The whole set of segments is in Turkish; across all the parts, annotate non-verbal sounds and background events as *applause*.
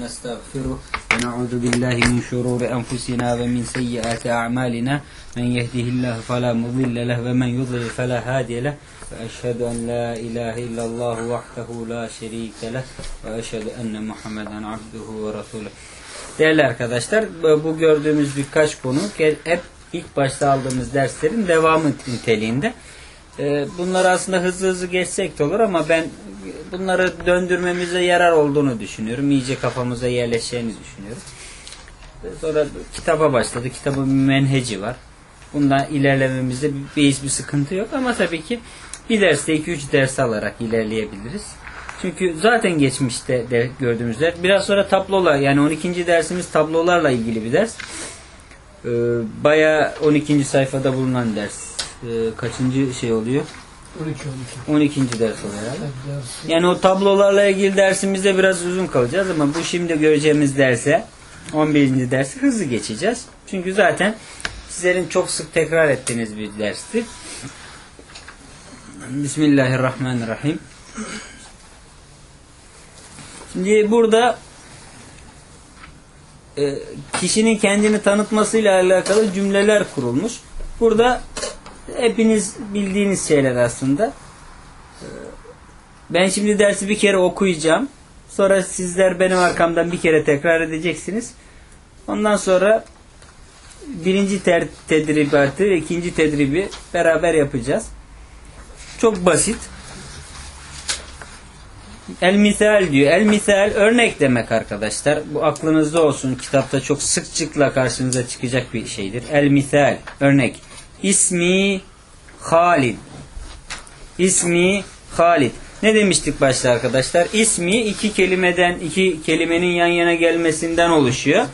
ونستغفره ونعوذ بالله من شرور أنفسنا ومن سيئات أعمالنا من يهده الله فلا مضل له ومن يضلل فلا هادي له وأشهد أن لا إله إلا الله وحده لا şerike له وأشهد أن محمدا عبده ورسوله Değerli arkadaşlar bu gördüğümüz birkaç konu hep ilk başta aldığımız derslerin devamı niteliğinde. Ee, bunları aslında hızlı hızlı geçsek de olur ama ben bunları döndürmemize yarar olduğunu düşünüyorum. İyice kafamıza yerleşeceğini düşünüyorum. Ee, sonra kitaba başladı. Kitabın bir menheci var. Bundan ilerlememizde bir, hiçbir sıkıntı yok ama tabii ki bir derste 2-3 ders alarak ilerleyebiliriz. Çünkü zaten geçmişte de gördüğümüz ders. Biraz sonra tablolar yani 12. dersimiz tablolarla ilgili bir ders. Ee, Baya 12. sayfada bulunan ders. Ee, kaçıncı şey oluyor? 12 12. ders oluyor herhalde. Yani o tablolarla ilgili dersimizde biraz uzun kalacağız ama bu şimdi göreceğimiz derse 11. dersi hızlı geçeceğiz. Çünkü zaten sizlerin çok sık tekrar ettiğiniz bir dersti. Bismillahirrahmanirrahim. Şimdi burada e, kişinin kendini tanıtmasıyla alakalı cümleler kurulmuş. Burada hepiniz bildiğiniz şeyler aslında. E, ben şimdi dersi bir kere okuyacağım. Sonra sizler benim arkamdan bir kere tekrar edeceksiniz. Ondan sonra birinci ter tedribatı ve ikinci tedribi beraber yapacağız. Çok basit. El misal diyor. El misal örnek demek arkadaşlar. Bu aklınızda olsun. Kitapta çok sıkçıkla karşınıza çıkacak bir şeydir. El misal örnek. İsmi Halid. İsmi Halid. Ne demiştik başta arkadaşlar? İsmi iki kelimeden, iki kelimenin yan yana gelmesinden oluşuyor.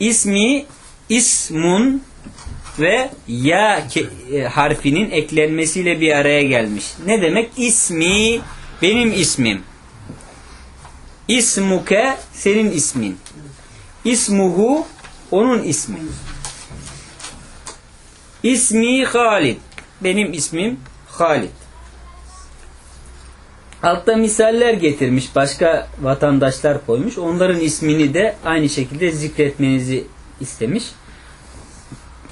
İsmi ismun ve ya e, harfinin eklenmesiyle bir araya gelmiş. Ne demek? İsmi benim ismim. İsmuke senin ismin. İsmuhu onun ismi. İsmi Halid. Benim ismim Halid. Altta misaller getirmiş. Başka vatandaşlar koymuş. Onların ismini de aynı şekilde zikretmenizi istemiş.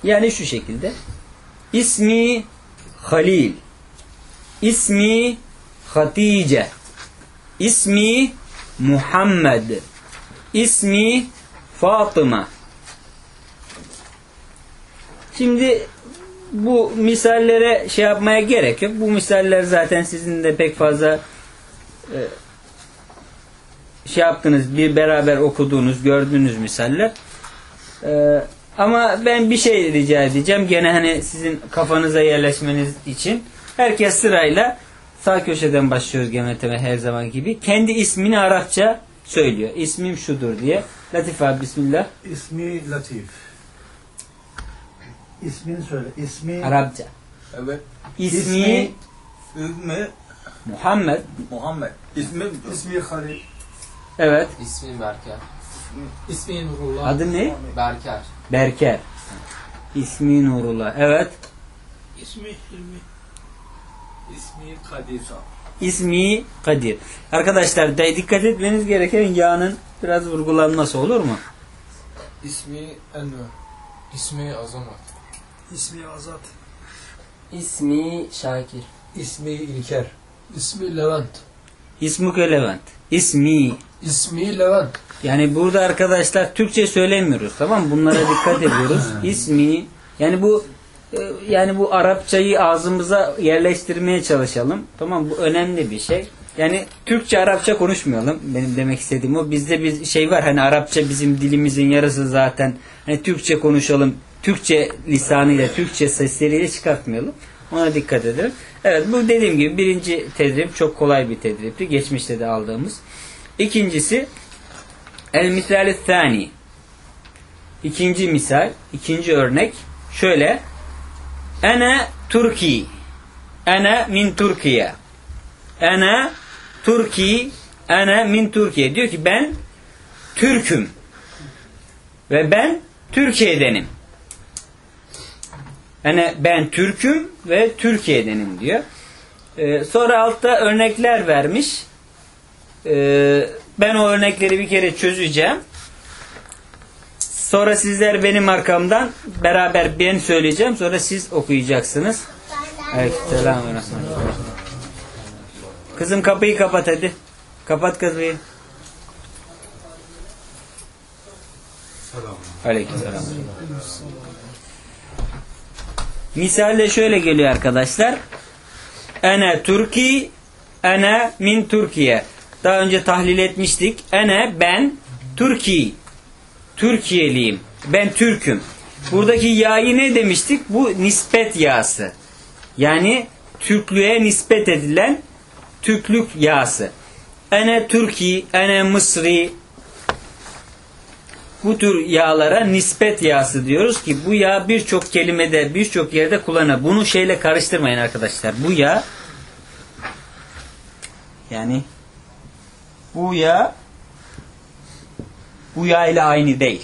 Yani şu şekilde. İsmi Halil. İsmi Hatice. İsmi Muhammed. İsmi Fatıma. Şimdi bu misallere şey yapmaya gerek yok. Bu misaller zaten sizin de pek fazla e, şey yaptınız, bir beraber okuduğunuz, gördüğünüz misaller. E, ama ben bir şey rica edeceğim. Gene hani sizin kafanıza yerleşmeniz için. Herkes sırayla sağ köşeden başlıyoruz genelteme her zaman gibi. Kendi ismini Arapça söylüyor. İsmim şudur diye. Latif abi bismillah. İsmi Latif. İsmini söyle. İsmi Arapça. Evet. İsmi, İsmi- İsmi Muhammed. Muhammed. İsmi İsmi Halil. Evet. İsmim Berker. İsmi Nurullah. Adı ne? Berker. Berker. İsmi Nurullah. Evet. İsmi Hilmi. İsmi Kadir. İsmi Kadir. Arkadaşlar da dikkat etmeniz gereken yağının biraz vurgulanması olur mu? İsmi Enver. İsmi Azamat. İsmi Azat. İsmi Şakir. İsmi İlker. İsmi Levent. İsmuke Levent. İsmi. İsmi Levent. Yani burada arkadaşlar Türkçe söylemiyoruz tamam mı? Bunlara dikkat ediyoruz. *laughs* İsmi. Yani bu e, yani bu Arapçayı ağzımıza yerleştirmeye çalışalım. Tamam bu önemli bir şey. Yani Türkçe Arapça konuşmayalım. Benim demek istediğim o. Bizde bir şey var hani Arapça bizim dilimizin yarısı zaten. Hani Türkçe konuşalım. Türkçe lisanıyla, Türkçe sesleriyle çıkartmayalım. Ona dikkat edelim. Evet bu dediğim gibi birinci tedrip çok kolay bir tedripti. Geçmişte de aldığımız. İkincisi El misal thani. İkinci misal, ikinci örnek şöyle. Ana Türki. Ana min Türkiye. Ana Türki. Ana min Türkiye. Diyor ki ben Türk'üm. Ve ben Türkiye'denim. Yani ben Türk'üm ve Türkiye'denim diyor. Ee, sonra altta örnekler vermiş. Ee, Ben o örnekleri bir kere çözeceğim. Sonra sizler benim arkamdan beraber ben söyleyeceğim. Sonra siz okuyacaksınız. Aleykümselam ve. Kızım kapıyı kapat hadi. Kapat kapıyı. Aleykümselam. Misalle şöyle geliyor arkadaşlar. Ene Türkiye, ene min Türkiye. Daha önce tahlil etmiştik. Ene ben Türkiye. Türkiye'liyim. Ben Türk'üm. Buradaki ya'yı ne demiştik? Bu nispet yağısı. Yani Türklüğe nispet edilen Türklük yağısı. Ene Türkiye, ene Mısri. Bu tür yağlara nispet yağısı diyoruz ki bu yağ birçok kelimede, birçok yerde kullanılır. Bunu şeyle karıştırmayın arkadaşlar. Bu yağ yani bu yağ bu yağ ile aynı değil.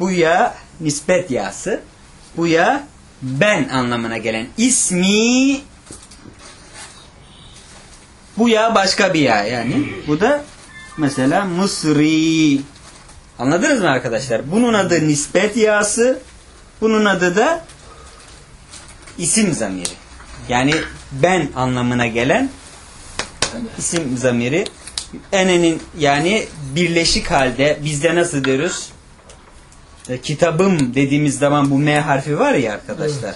Bu yağ nispet yağısı. Bu yağ ben anlamına gelen ismi bu yağ başka bir yağ yani. Bu da mesela Mısri. Anladınız mı arkadaşlar? Bunun adı nispet yağısı. Bunun adı da isim zamiri. Yani ben anlamına gelen isim zamiri. Enenin yani birleşik halde bizde nasıl diyoruz? E, kitabım dediğimiz zaman bu M harfi var ya arkadaşlar.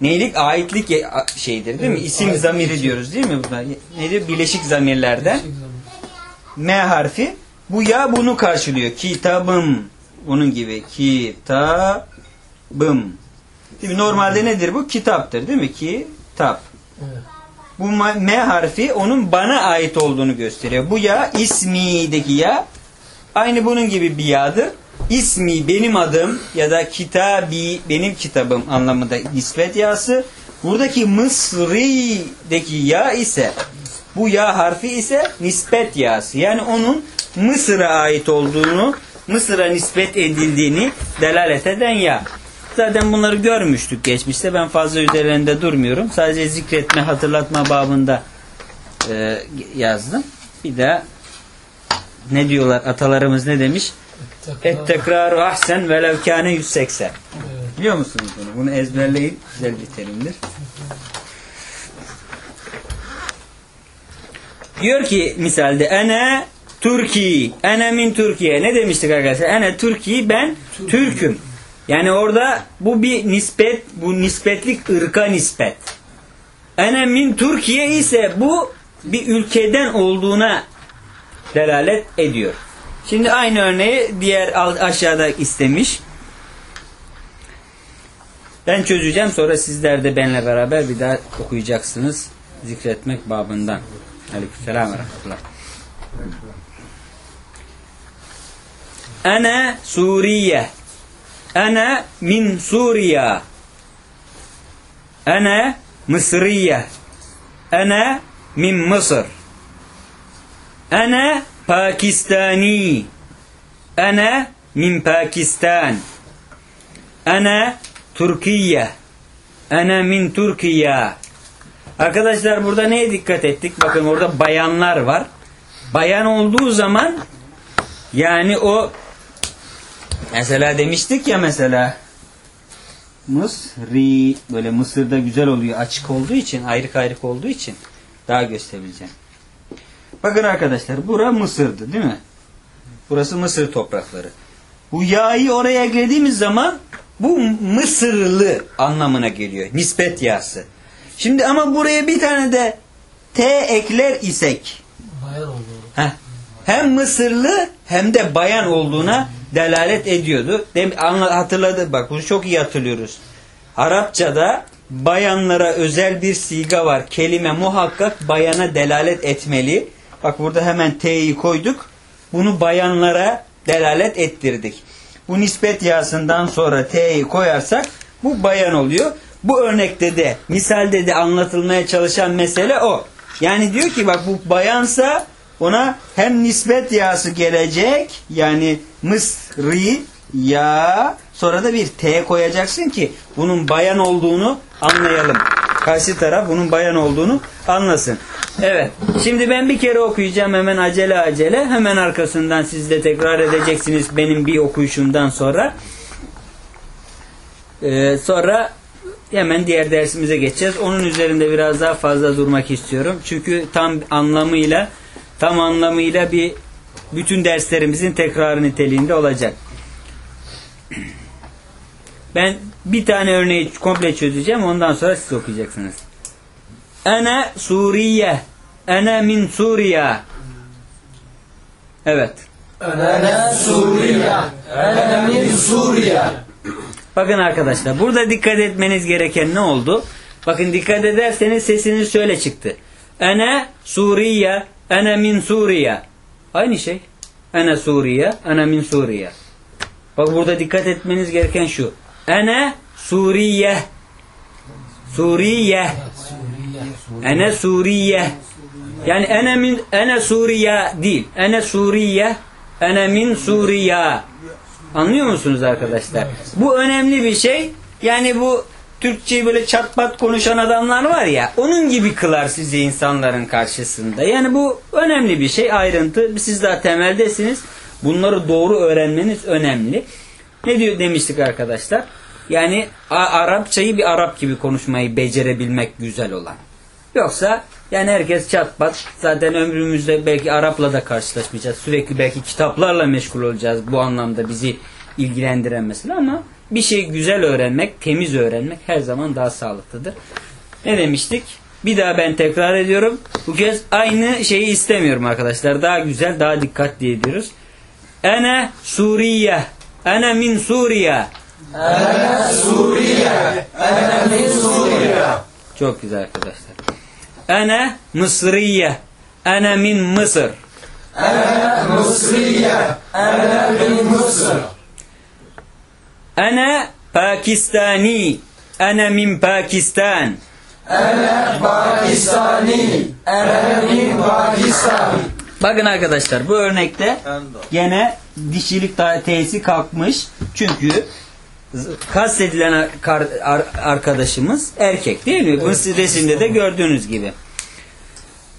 Neylik? Aitlik şeydir değil mi? Evet, İsim zamiri için. diyoruz değil mi? Buna? Nedir? Birleşik zamirlerden. M harfi bu ya bunu karşılıyor. Kitabım. Bunun gibi. Kitabım. Şimdi normalde nedir bu? Kitaptır değil mi? Kitap. Evet. Bu ma- M harfi onun bana ait olduğunu gösteriyor. Bu ya ismideki ya aynı bunun gibi bir yağdır. İsmi benim adım ya da kitabi benim kitabım anlamında nispet yağısı. Buradaki Mısri'deki ya ise bu ya harfi ise nispet yağısı. Yani onun Mısır'a ait olduğunu, Mısır'a nispet edildiğini delalet eden ya. Zaten bunları görmüştük geçmişte. Ben fazla üzerlerinde durmuyorum. Sadece zikretme, hatırlatma babında e, yazdım. Bir de ne diyorlar atalarımız ne demiş? Et tekraru ahsen velev kâne 180. Evet. Biliyor musunuz bunu? Bunu ezberleyin. Güzel bir terimdir. Diyor ki misalde ene Türkiye, ene min Türkiye. Ne demiştik arkadaşlar? Ene Türkiye, ben Türk'üm. Yani orada bu bir nispet, bu nispetlik ırka nispet. Ene min Türkiye ise bu bir ülkeden olduğuna delalet ediyor. Şimdi aynı örneği diğer aşağıda istemiş. Ben çözeceğim sonra sizler de benimle beraber bir daha okuyacaksınız zikretmek babından. Aleykümselam ve rahmetullah. Ana Suriye. Ana min Suriye. Ana Mısriye. Ana min Mısır. Ana Pakistani. Ana min Pakistan. Ana Türkiye. Ana min Türkiye. Arkadaşlar burada neye dikkat ettik? Bakın orada bayanlar var. Bayan olduğu zaman yani o mesela demiştik ya mesela Mısri böyle Mısır'da güzel oluyor açık olduğu için ayrık ayrık olduğu için daha gösterebileceğim. Bakın arkadaşlar bura Mısır'dı değil mi? Burası Mısır toprakları. Bu yağı oraya eklediğimiz zaman bu Mısırlı anlamına geliyor. Nispet yağısı. Şimdi ama buraya bir tane de T ekler isek heh, hem Mısırlı hem de bayan olduğuna delalet ediyordu. Dem hatırladı bak bunu çok iyi hatırlıyoruz. Arapçada bayanlara özel bir siga var. Kelime muhakkak bayana delalet etmeli. Bak burada hemen T'yi koyduk. Bunu bayanlara delalet ettirdik. Bu nispet yağsından sonra T'yi koyarsak bu bayan oluyor. Bu örnekte de misalde de anlatılmaya çalışan mesele o. Yani diyor ki bak bu bayansa ona hem nispet yağısı gelecek yani Mısri ya sonra da bir T koyacaksın ki bunun bayan olduğunu anlayalım. Karşı taraf bunun bayan olduğunu anlasın. Evet. Şimdi ben bir kere okuyacağım hemen acele acele. Hemen arkasından siz de tekrar edeceksiniz benim bir okuyuşumdan sonra. Ee, sonra hemen diğer dersimize geçeceğiz. Onun üzerinde biraz daha fazla durmak istiyorum. Çünkü tam anlamıyla tam anlamıyla bir bütün derslerimizin tekrarı niteliğinde olacak. Ben bir tane örneği komple çözeceğim. Ondan sonra siz okuyacaksınız. Ene Suriye. Ene min Suriye. Evet. Ene Suriye. Ene min Suriye. Bakın arkadaşlar burada dikkat etmeniz gereken ne oldu? Bakın dikkat ederseniz sesiniz şöyle çıktı. Ene Suriye, ene min Suriye. Aynı şey. Ene Suriye, ene min Suriye. Bak burada dikkat etmeniz gereken şu. Ene Suriye. Suriye. Ene Suriye. Yani ene min ene Suriye değil. Ene Suriye, ene min Suriye. Anlıyor musunuz arkadaşlar? Bu önemli bir şey. Yani bu Türkçeyi böyle çatpat konuşan adamlar var ya onun gibi kılar sizi insanların karşısında. Yani bu önemli bir şey ayrıntı. Siz daha temeldesiniz. Bunları doğru öğrenmeniz önemli. Ne diyor demiştik arkadaşlar? Yani Arapçayı bir Arap gibi konuşmayı becerebilmek güzel olan. Yoksa yani herkes çatpat. Zaten ömrümüzde belki Arap'la da karşılaşmayacağız. Sürekli belki kitaplarla meşgul olacağız. Bu anlamda bizi ilgilendiren mesele ama bir şeyi güzel öğrenmek, temiz öğrenmek her zaman daha sağlıklıdır. Ne demiştik? Bir daha ben tekrar ediyorum. Bu kez aynı şeyi istemiyorum arkadaşlar. Daha güzel, daha dikkatli ediyoruz. Ene Suriye. Ene min Suriye. Ene Suriye. Ene min Suriye. Çok güzel arkadaşlar. Ene Mısriye. Ene min Mısır. Ene Mısriye. Ene min Mısır. Ene Pakistani. Ene min Pakistan. Ene Pakistani. Ene min Pakistan. Bakın arkadaşlar bu örnekte gene dişilik tesi kalkmış. Çünkü kastedilen arkadaşımız erkek değil mi? Bu resimde de gördüğünüz gibi.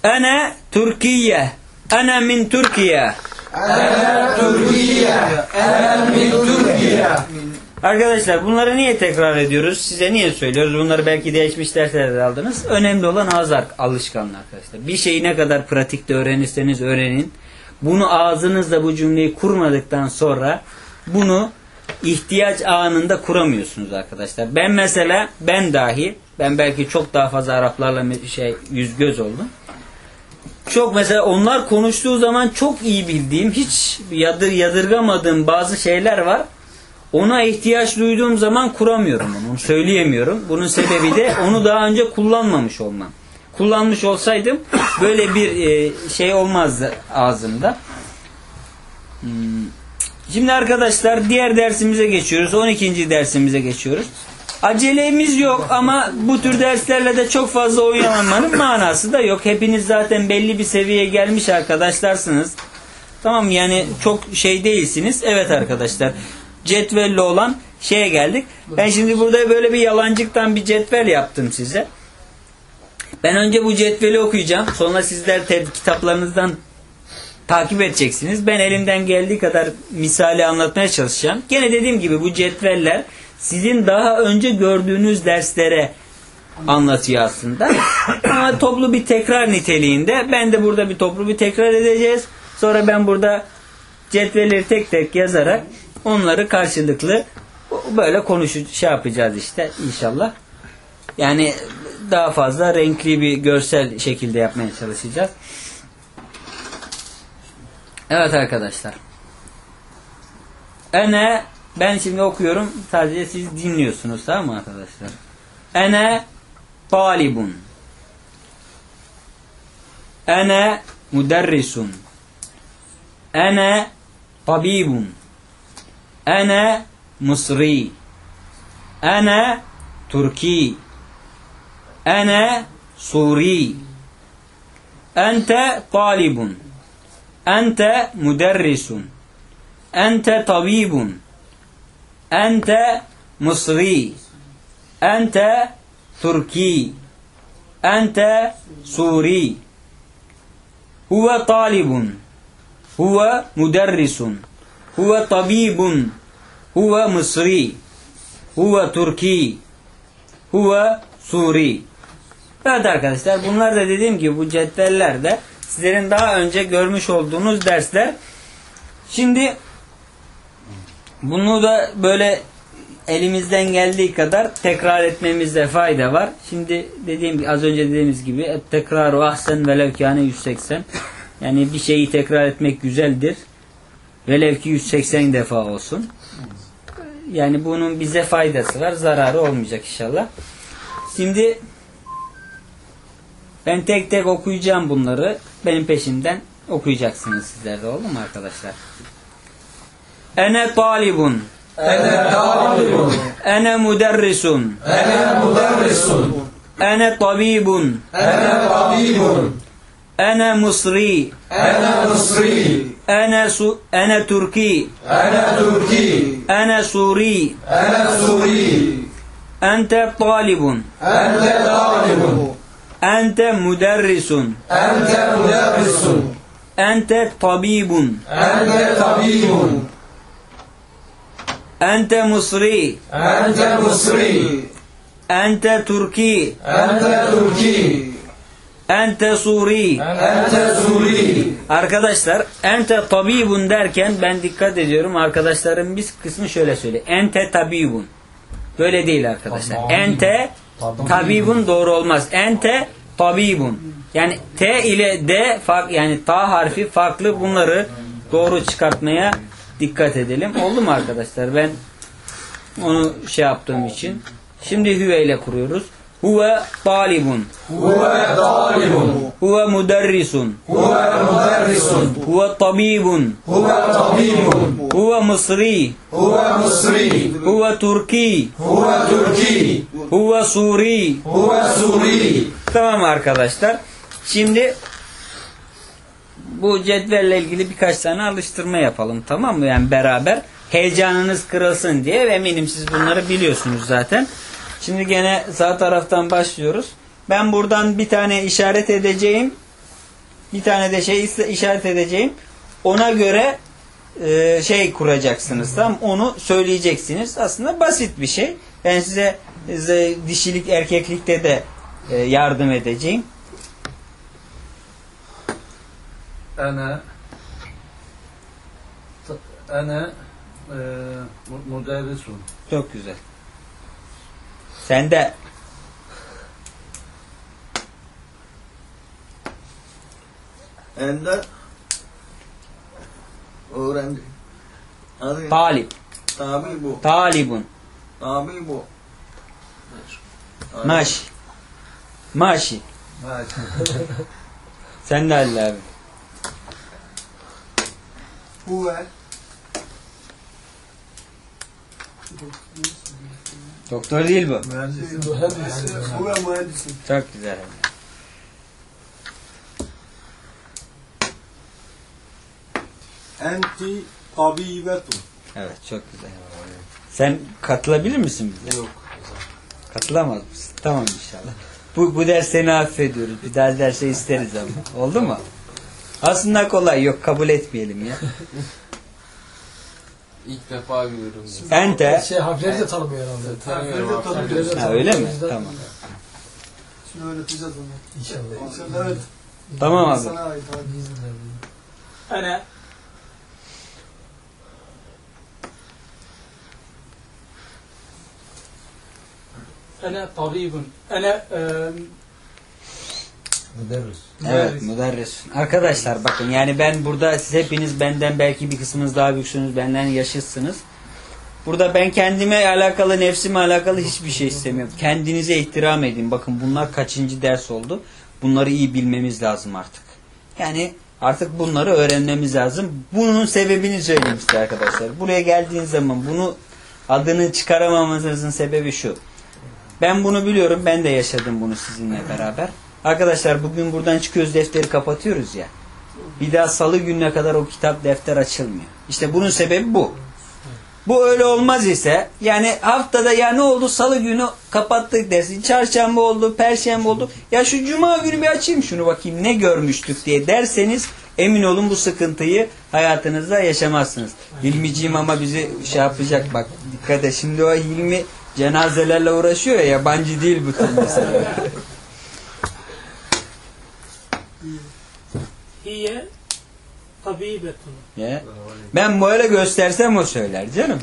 Ene Türkiye. Ene min Türkiye. Ene Türkiye. Ene min Türkiye. Arkadaşlar bunları niye tekrar ediyoruz? Size niye söylüyoruz? Bunları belki değişmiş derslerde de aldınız. Önemli olan ağız alışkanlığı arkadaşlar. Bir şeyi ne kadar pratikte öğrenirseniz öğrenin. Bunu ağzınızla bu cümleyi kurmadıktan sonra bunu ihtiyaç anında kuramıyorsunuz arkadaşlar. Ben mesela ben dahi ben belki çok daha fazla Araplarla şey yüz göz oldum. Çok mesela onlar konuştuğu zaman çok iyi bildiğim, hiç yadır yadırgamadığım bazı şeyler var. Ona ihtiyaç duyduğum zaman kuramıyorum onu. Söyleyemiyorum. Bunun sebebi de onu daha önce kullanmamış olmam. Kullanmış olsaydım böyle bir e, şey olmazdı ağzımda. Hmm. Şimdi arkadaşlar diğer dersimize geçiyoruz. 12. dersimize geçiyoruz. Acelemiz yok ama bu tür derslerle de çok fazla oynanmanın manası da yok. Hepiniz zaten belli bir seviyeye gelmiş arkadaşlarsınız. Tamam yani çok şey değilsiniz. Evet arkadaşlar. Cetvelli olan şeye geldik. Ben şimdi burada böyle bir yalancıktan bir cetvel yaptım size. Ben önce bu cetveli okuyacağım. Sonra sizler kitaplarınızdan takip edeceksiniz. Ben elimden geldiği kadar misali anlatmaya çalışacağım. Gene dediğim gibi bu cetveller sizin daha önce gördüğünüz derslere anlatıyor aslında. *coughs* Ama toplu bir tekrar niteliğinde. Ben de burada bir toplu bir tekrar edeceğiz. Sonra ben burada cetvelleri tek tek yazarak onları karşılıklı böyle konuşu şey yapacağız işte inşallah. Yani daha fazla renkli bir görsel şekilde yapmaya çalışacağız. Evet arkadaşlar. Ene ben şimdi okuyorum. Sadece siz dinliyorsunuz tamam mı arkadaşlar? Ene talibun. Ene muderrisun. Ene tabibun. Ene Mısri. Ene Türki. Ene Suri. Ente talibun. Ente müderrisun. Ente tabibun. Ente Mısri. Ente Türki. Ente Suri. Huve talibun. Huve muderrisun. Huve tabibun. Huve mısri. Huve Türki. Huve Suri. Evet arkadaşlar bunlar da dediğim gibi bu cetvellerde sizlerin daha önce görmüş olduğunuz dersler. Şimdi bunu da böyle elimizden geldiği kadar tekrar etmemizde fayda var. Şimdi dediğim az önce dediğimiz gibi tekraru ahsen velev kâne 180. Yani bir şeyi tekrar etmek güzeldir. Velev ki 180 defa olsun. Yani bunun bize faydası var. Zararı olmayacak inşallah. Şimdi ben tek tek okuyacağım bunları. Benim peşimden okuyacaksınız sizler de oldu mu arkadaşlar? Ene talibun. Ene talibun. Ene muderrisun. Ene muderrisun. Ene tabibun. Ene tabibun. Ene musri. Ene mısri. Ene su ene Türki. Ene Türki. Ene Suri. Ene Suri. Ente talibun. Ente talibun. Ente muderrisun. Ente muderrisun. Ente tabibun. Ente tabibun. Ente musri. Ente mısri. Ente Türki. Ente Türki. Ente Suri. Ente Suri. Arkadaşlar ente tabibun derken ben dikkat ediyorum arkadaşlarım biz kısmı şöyle söyle. Ente tabibun. Böyle değil arkadaşlar. Ente tabibun doğru olmaz. Ente tabibun. Yani T ile D fark yani ta harfi farklı bunları doğru çıkartmaya dikkat edelim. Oldu mu arkadaşlar? Ben onu şey yaptığım için. Şimdi hüve ile kuruyoruz. Huve talibun. Huve talibun. Huve muderrisun. Huve muderrisun. Huve tabibun. Huve tabibun. Huve mısri. Huve mısri. Huve Türki. Huve Türki. Huve Suri. Huve Suri. Tamam arkadaşlar. Şimdi bu cetvelle ilgili birkaç tane alıştırma yapalım tamam mı? Yani beraber heyecanınız kırılsın diye eminim siz bunları biliyorsunuz zaten. Şimdi gene sağ taraftan başlıyoruz. Ben buradan bir tane işaret edeceğim. Bir tane de şey işaret edeceğim. Ona göre e, şey kuracaksınız. Tam onu söyleyeceksiniz. Aslında basit bir şey. Ben size, size dişilik erkeklikte de e, yardım edeceğim. Ene Ene e, muderrisun. Çok güzel. Sen de Ende öğrenci. Hadi. talip. Tabi bu. Talibun. Tabi bu. Maşi. Maşi. Sen de Halil abi. Huve Doktor değil bu. mühendisin. Huve mühendisin. Çok güzel. Enti tabibetun. Evet çok güzel. Sen katılabilir misin bize? Yok. Katılamaz mısın? Tamam inşallah. Bu, bu ders seni affediyoruz. Bir daha derse isteriz ama. Oldu mu? Aslında kolay yok kabul etmeyelim ya. *laughs* İlk defa görüyorum. Ente. Şey harfleri de tanımıyor herhalde. Tanımıyorum. Harfleri de tanımıyor. Ha, öyle mi? Tamam. Şimdi öğreteceğiz onu. İnşallah. İnşallah evet. Tamam abi. Sana ait abi. Ana. Ana tabibun. Ana Müderris. Evet müderris. Arkadaşlar bakın yani ben burada siz hepiniz benden belki bir kısmınız daha büyüksünüz benden yaşıtsınız. Burada ben kendime alakalı nefsime alakalı hiçbir şey istemiyorum. Kendinize ihtiram edin. Bakın bunlar kaçıncı ders oldu. Bunları iyi bilmemiz lazım artık. Yani artık bunları öğrenmemiz lazım. Bunun sebebini söyleyeyim size arkadaşlar. Buraya geldiğiniz zaman bunu adını çıkaramamızın sebebi şu. Ben bunu biliyorum. Ben de yaşadım bunu sizinle beraber. Arkadaşlar bugün buradan çıkıyoruz defteri kapatıyoruz ya. Bir daha salı gününe kadar o kitap defter açılmıyor. İşte bunun sebebi bu. Bu öyle olmaz ise yani haftada ya ne oldu salı günü kapattık dersin. Çarşamba oldu, perşembe oldu. Ya şu cuma günü bir açayım şunu bakayım ne görmüştük diye derseniz emin olun bu sıkıntıyı hayatınızda yaşamazsınız. Hilmiciğim ama bizi şey yapacak bak dikkat et şimdi o Hilmi cenazelerle uğraşıyor ya yabancı değil bu tür mesele. Hiye tabibetun. Ya. Ben böyle göstersem o söyler canım.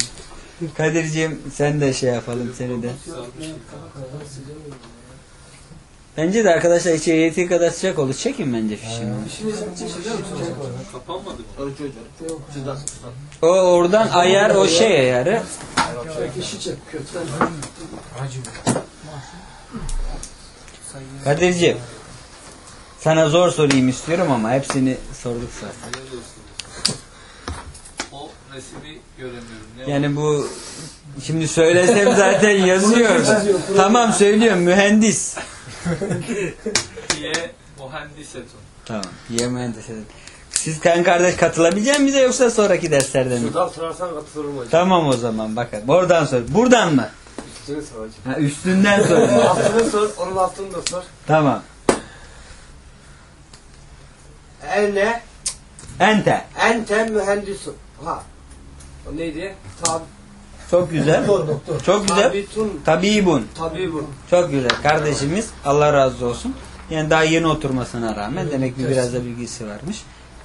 Kadir'ciğim sen de şey yapalım seni de. Bence de arkadaşlar içeri yettiği kadar sıcak olur. Çekin bence fişini. Sizden. O oradan ayar o şey ayarı. Kadir'ciğim sana zor sorayım istiyorum ama hepsini sorduk zaten. O resmi göremiyorum. Ne Yani bu şimdi söylesem zaten yazıyor. tamam söylüyorum mühendis. Hiye mühendisetun. Tamam. Diye mühendis edin. Siz kan kardeş katılabilecek misiniz bize yoksa sonraki derslerden mi? Şuradan sorarsan katılırım hocam. Tamam o zaman bakın. Buradan sor. Buradan mı? Üstünü sor hocam. Ha, üstünden sor. Altını sor, onun altını da sor. tamam. Ene, Ente. ente mühendisun. Ha. O neydi? Tab, Çok güzel. Çok güzel. tabitun, Tabibun. tabibun. Çok güzel. Kardeşimiz Allah razı olsun. Yani daha yeni oturmasına rağmen demek ki biraz da bilgisi varmış.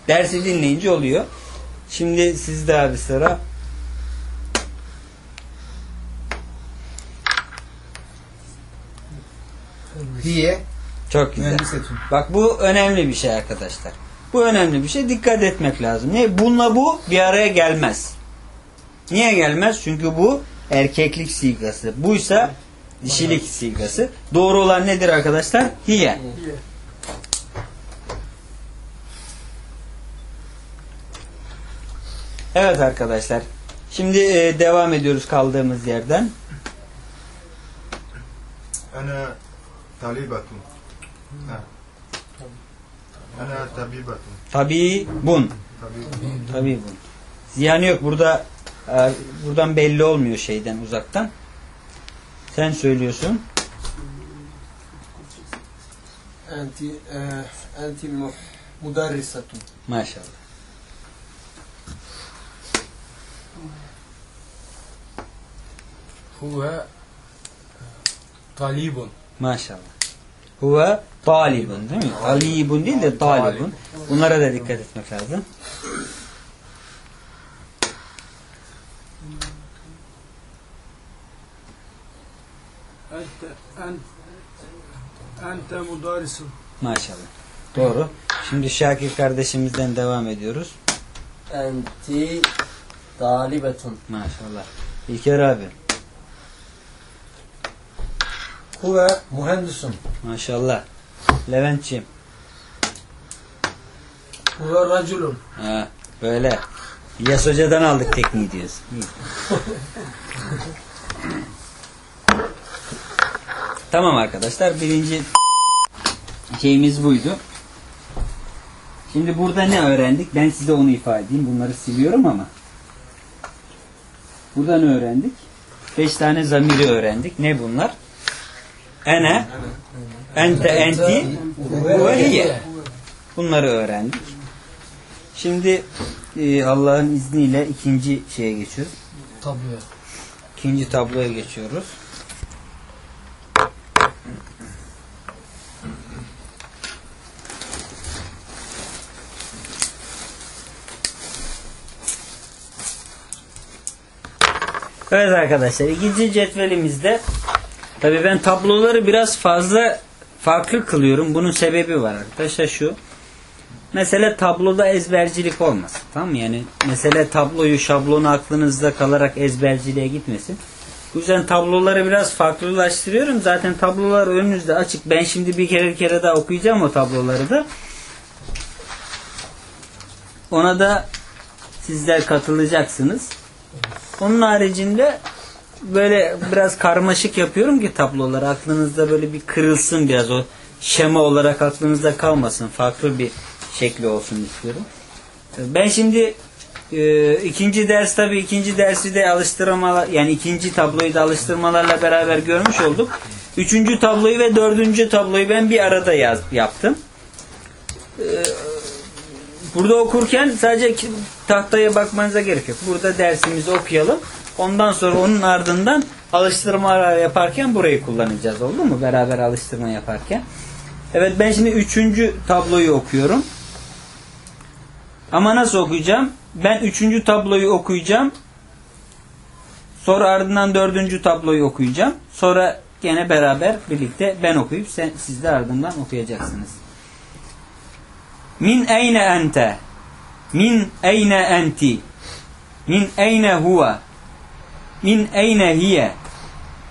Dersi dinleyince oluyor. Şimdi sizde abi sıra. Hiye Çok güzel. Bak bu önemli bir şey arkadaşlar. Bu önemli bir şey. Dikkat etmek lazım. Niye? Bununla bu bir araya gelmez. Niye gelmez? Çünkü bu erkeklik sigası. Buysa dişilik sigası. Doğru olan nedir arkadaşlar? Hiye. Evet arkadaşlar. Şimdi e, devam ediyoruz kaldığımız yerden. Ana talibatun. Hmm. Ha. Hani Ana tabibatun. Tabibun. Tabibun. Ziyan yok. Burada e, buradan belli olmuyor şeyden uzaktan. Sen söylüyorsun. Enti e, enti mudarrisatun. Maşallah. Huve talibun. Maşallah. Huve talibun değil mi? Talibun değil de talibun. Bunlara da dikkat etmek lazım. Ente, en, ente mudarisun. Maşallah. Doğru. Şimdi Şakir kardeşimizden devam ediyoruz. Enti talibetun. Maşallah. İlker abi. Huve mühendisun. Maşallah. Leventçiğim. Huve raculun. Ha, böyle. İlyas Hoca'dan aldık tekniği diyoruz. Tamam arkadaşlar. Birinci şeyimiz buydu. Şimdi burada ne öğrendik? Ben size onu ifade edeyim. Bunları siliyorum ama. Burada ne öğrendik? Beş tane zamiri öğrendik. Ne bunlar? Ene, ente, enti, ve hiye. Bunları öğrendik. Şimdi e, Allah'ın izniyle ikinci şeye geçiyoruz. Tabloya. İkinci tabloya geçiyoruz. Evet arkadaşlar ikinci cetvelimizde tabii ben tabloları biraz fazla farklı kılıyorum. Bunun sebebi var arkadaşlar şu. Mesela tabloda ezbercilik olmaz. Tamam mı? Yani mesela tabloyu, şablonu aklınızda kalarak ezberciliğe gitmesin. Bu yüzden tabloları biraz farklılaştırıyorum. Zaten tablolar önünüzde açık. Ben şimdi bir kere bir kere daha okuyacağım o tabloları da. Ona da sizler katılacaksınız. Onun haricinde böyle biraz karmaşık yapıyorum ki tabloları aklınızda böyle bir kırılsın biraz o şema olarak aklınızda kalmasın. Farklı bir şekli olsun istiyorum. Ben şimdi Ee, ikinci ders tabii ikinci dersi de alıştırmalar yani ikinci tabloyu da alıştırmalarla beraber görmüş olduk. Üçüncü tabloyu ve dördüncü tabloyu ben bir arada yaz, yaptım. Ee, burada okurken sadece tahtaya bakmanıza gerek yok. Burada dersimizi okuyalım. Ondan sonra onun ardından alıştırmalar yaparken burayı kullanacağız. Oldu mu? Beraber alıştırma yaparken. Evet ben şimdi üçüncü tabloyu okuyorum. Ama nasıl okuyacağım? Ben üçüncü tabloyu okuyacağım. Sonra ardından dördüncü tabloyu okuyacağım. Sonra gene beraber birlikte ben okuyup sen, siz de ardından okuyacaksınız. Min eyne ente? Min eyne enti? Min eyne huve? Min eyne hiye?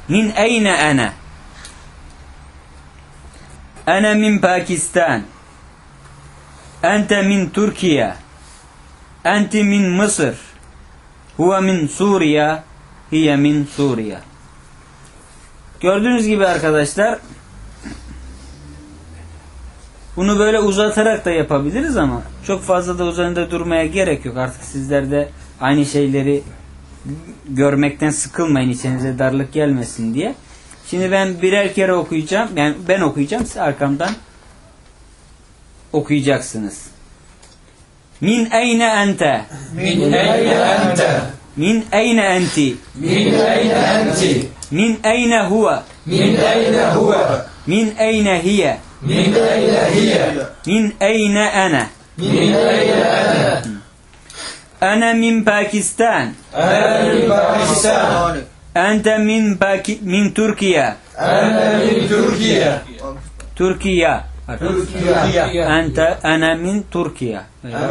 Min eyne ene? Ene min Pakistan. Ente min Türkiye. Enti min Mısır. Huve min Suriye. Hiye min Suriye. Gördüğünüz gibi arkadaşlar bunu böyle uzatarak da yapabiliriz ama çok fazla da üzerinde durmaya gerek yok. Artık sizler de aynı şeyleri görmekten sıkılmayın içinize darlık gelmesin diye. Şimdi ben birer kere okuyacağım. Yani ben okuyacağım siz arkamdan okuyacaksınız. Min eyne ente? Min eyne ente? Min eyne enti? Min eyne enti? Min eyne huve? Min eyne huve? Min eyne hiye? Min eyne hiye? Min eyne ene? Min eyne ene? Ene min Pakistan. Ene min Pakistan. Ente min Paki min Türkiye. Ene min Türkiye. Türkiye. Türkiye. Ente ene min Türkiye.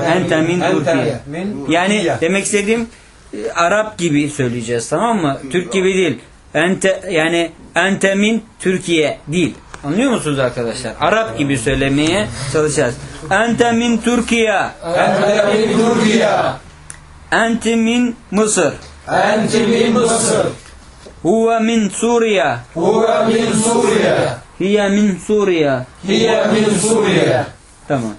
Ente min Türkiye. Yani demek istediğim e, Arap gibi söyleyeceğiz tamam mı? Türk gibi değil. Ente yani ente min Türkiye değil. Anlıyor musunuz arkadaşlar? Arap gibi söylemeye çalışacağız. Ente min Türkiye. Ente min Türkiye. Ente min Mısır. Ente min Mısır. Huve min Suriye. Huve min Suriye. Hiye min Suriye. Hiye min Suriye. Tamam.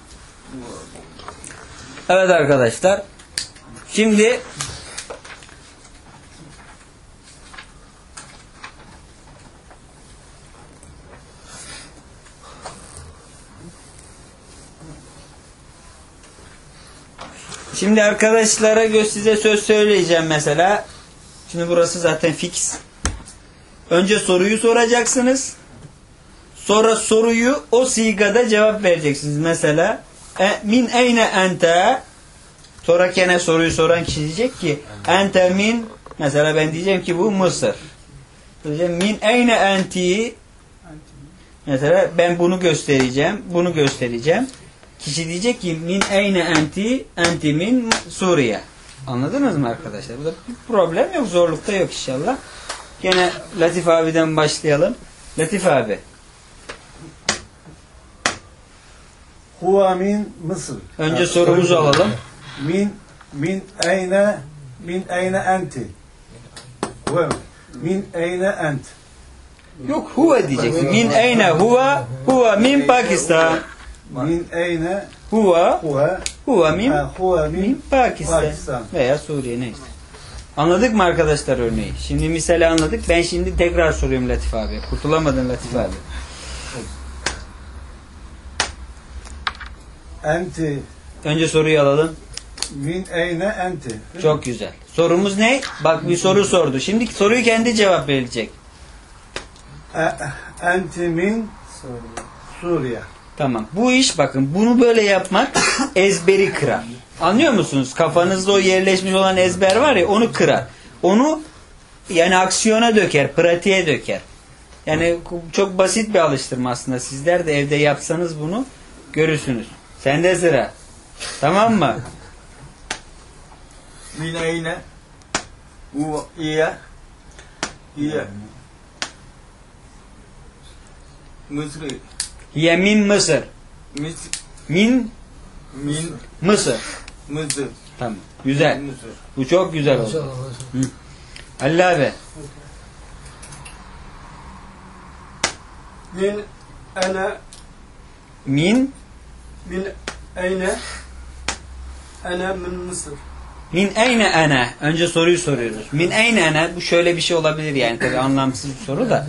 Evet arkadaşlar. Şimdi Şimdi arkadaşlara gö size söz söyleyeceğim mesela. Şimdi burası zaten fix. Önce soruyu soracaksınız. Sonra soruyu o sigada cevap vereceksiniz. Mesela e, min eyne ente sonra gene soruyu soran kişi diyecek ki ente min mesela ben diyeceğim ki bu Mısır. Diyeceğim min eyne enti mesela ben bunu göstereceğim. Bunu göstereceğim. Kişi diyecek ki min eyne enti enti min Suriye. Anladınız mı arkadaşlar? Burada bir problem yok. Zorlukta yok inşallah. Gene Latif abiden başlayalım. Latif abi. Huve min Mısır. Önce sorumuzu alalım. Min min eyne min eyne enti. Huve min eyne ent. Yok huve diyeceksin. Min eyne huve huve min Pakistan. Min eyne Huve huve huve min huve min min Pakistan. Pakistan. Veya Suriye neyse. Anladık mı arkadaşlar örneği? Şimdi misali anladık. Ben şimdi tekrar soruyorum Latif abi. Kurtulamadın Latif abi. enti. Önce soruyu alalım. Min eyne enti. Çok güzel. Sorumuz ne? Bak bir soru sordu. Şimdi soruyu kendi cevap verecek. E, enti min Suriye. Tamam. Bu iş bakın bunu böyle yapmak *coughs* ezberi kırar. Anlıyor musunuz? Kafanızda o yerleşmiş olan ezber var ya onu kırar. Onu yani aksiyona döker, pratiğe döker. Yani çok basit bir alıştırma aslında. Sizler de evde yapsanız bunu görürsünüz. Sende sıra. Tamam mı? Min eyne? Huve hiye? Hiye. Mısır. Yemin Mısır. Mis, Min min Mısır. Mısır. Tamam. Güzel. Mısır. Bu çok güzel oldu. Halil abi. Min ene Min min eyne ene min Mısır. Min eyne ana. Önce soruyu soruyoruz. Min eyne ana. Bu şöyle bir şey olabilir yani. Tabii anlamsız bir soru da.